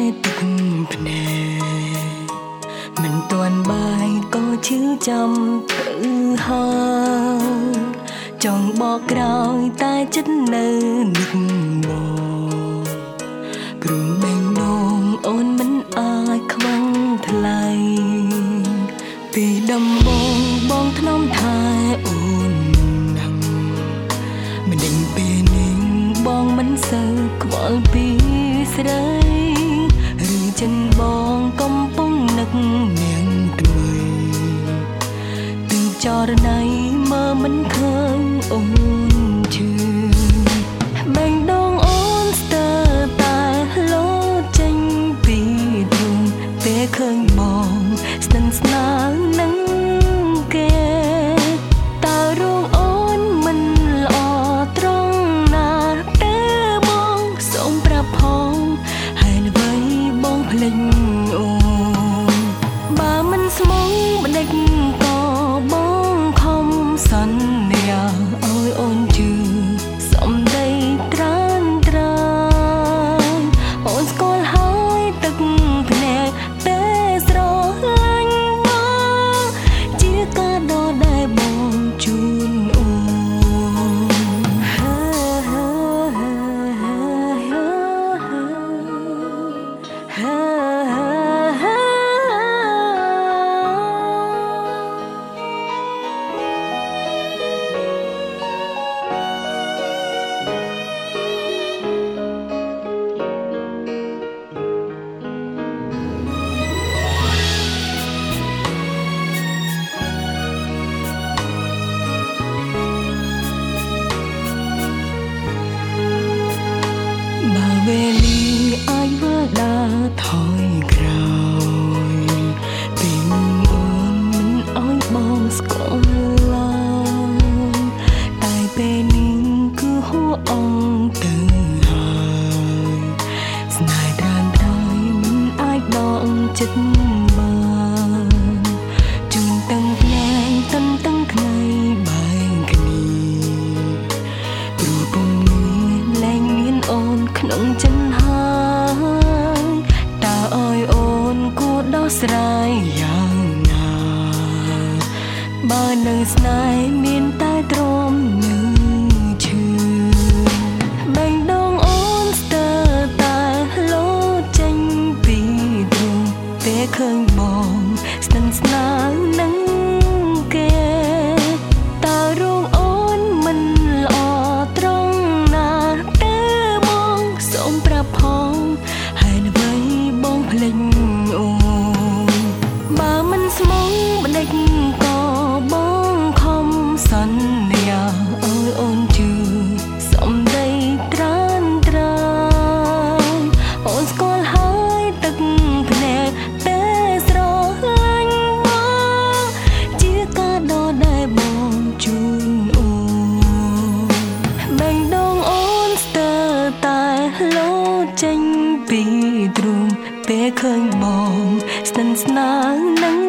តែទឹកភ្នែកមិនទាន់បាយក៏ឈឺចាំទៅហើយចង់បកក្រោយតែចិត្តនៅនឹកមកព្រមបេងដងអូនមិនអាចខ្វងថ្លៃពីដំបងបងធ្នមថែអូនណាំមិនដឹងពេលនេះបងមិនសូវខ្វល់ពីស្រីឬ ចិនបងកំពុងនឹកនាងថ្មីទើបចរណៃមើលមិនឃើញអូន អាចមើលដើរថយក្រោយពីអូនមិនអោយបងស្គាល់ឡើយតែពេលនេះគឺហួអងទៅហើយស្នេហ៍ត្រានត្រៃមិនអាចដកចិត្តបានជុំទាំងផ្នែកតឹងតឹងថ្ងៃបែងគ្នាព្រោះពុំមានលែងមានអូនក្នុងចិនហើ ស្រាយយ៉ាងណា បើនៅស្នេហ៍មានតែទ្រាំនឹង ឃើញបងស្និនស្នាលនឹង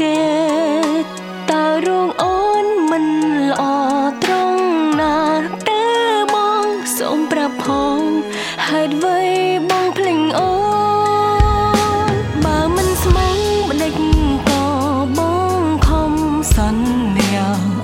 គេតើរងអូនមិនល្អត្រង់ណាទេបងសូមប្រាប់ផងហេតុអ្វីបងភ្លេចអូនបើមិនស្មងបដិចក៏បងខំសន្យា